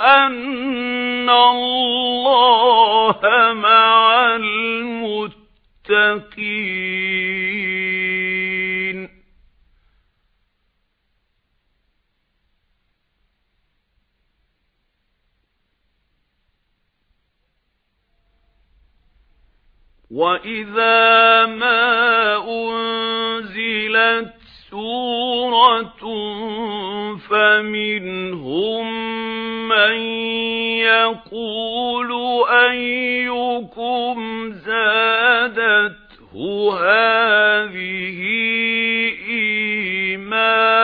أَنَّ اللَّهَ مَعَ الْمُتَّقِينَ. وَإِذَا مَا أُنْزِلَتْ سُورَةٌ فَمِنْهُمْ مَنْ يَقُولُ أَيُّكُمْ زَادَتْهُ هَذِهِ إِيمَانًا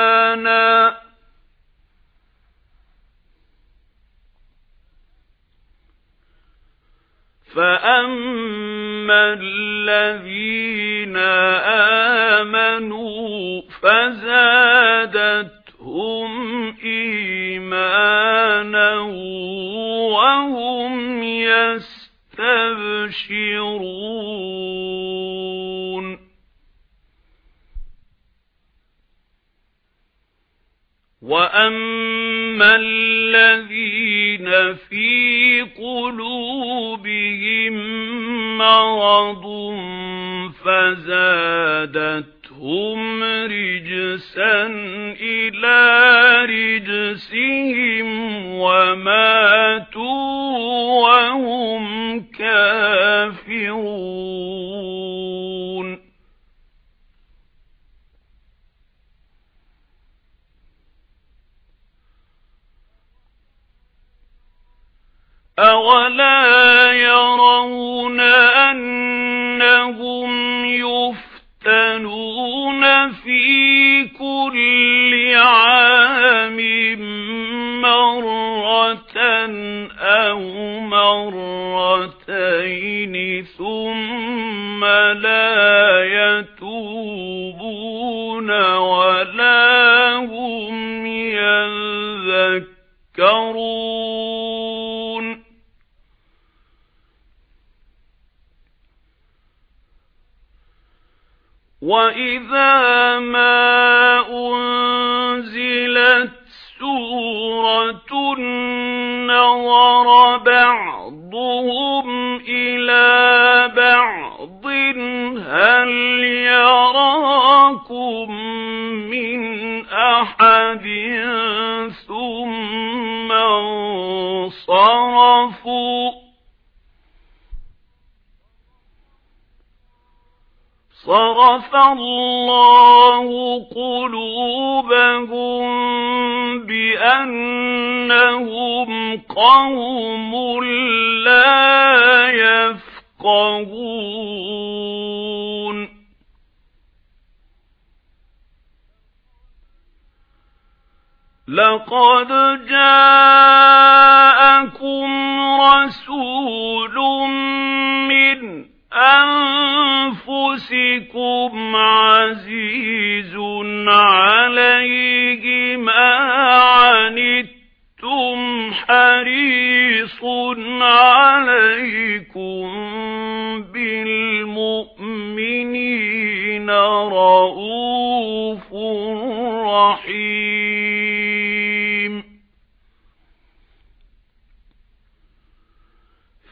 فَأَمَّا الَّذِينَ آمَنُوا فَزَادَتْهُمْ يَسْتَبْشِرُونَ وَأَمَّا الَّذِينَ فِي قُلُوبِهِم مَّرَضٌ فَزَادَتْهُمْ رِجْسًا إِلَى رِجْسِهِمْ وَمَاتُوا وَهُمْ كَافِرُونَ. أَوَلَا ثُمَّ لَا يَتُوبُونَ وَلَا هُمْ يَذَّكَّرُونَ. وَإِذَا مَا أُنْزِلَتْ انصَرَفُوا صَرَفَ اللَّهُ قُلُوبَهُم بِأَنَّهُمْ قَوْمٌ لَّا يَفْقَهُونَ. لَقَدْ جَاءَكُمْ رَسُولٌ مِّنْ أَنفُسِكُمْ عَزِيزٌ عَلَيْهِ مَا عَنِتُّمْ حَرِيصٌ عَلَيْكُمْ بِالْمُؤْمِنِينَ رَءُوفٌ رَحِيمٌ.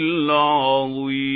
الْعَظِيمِ.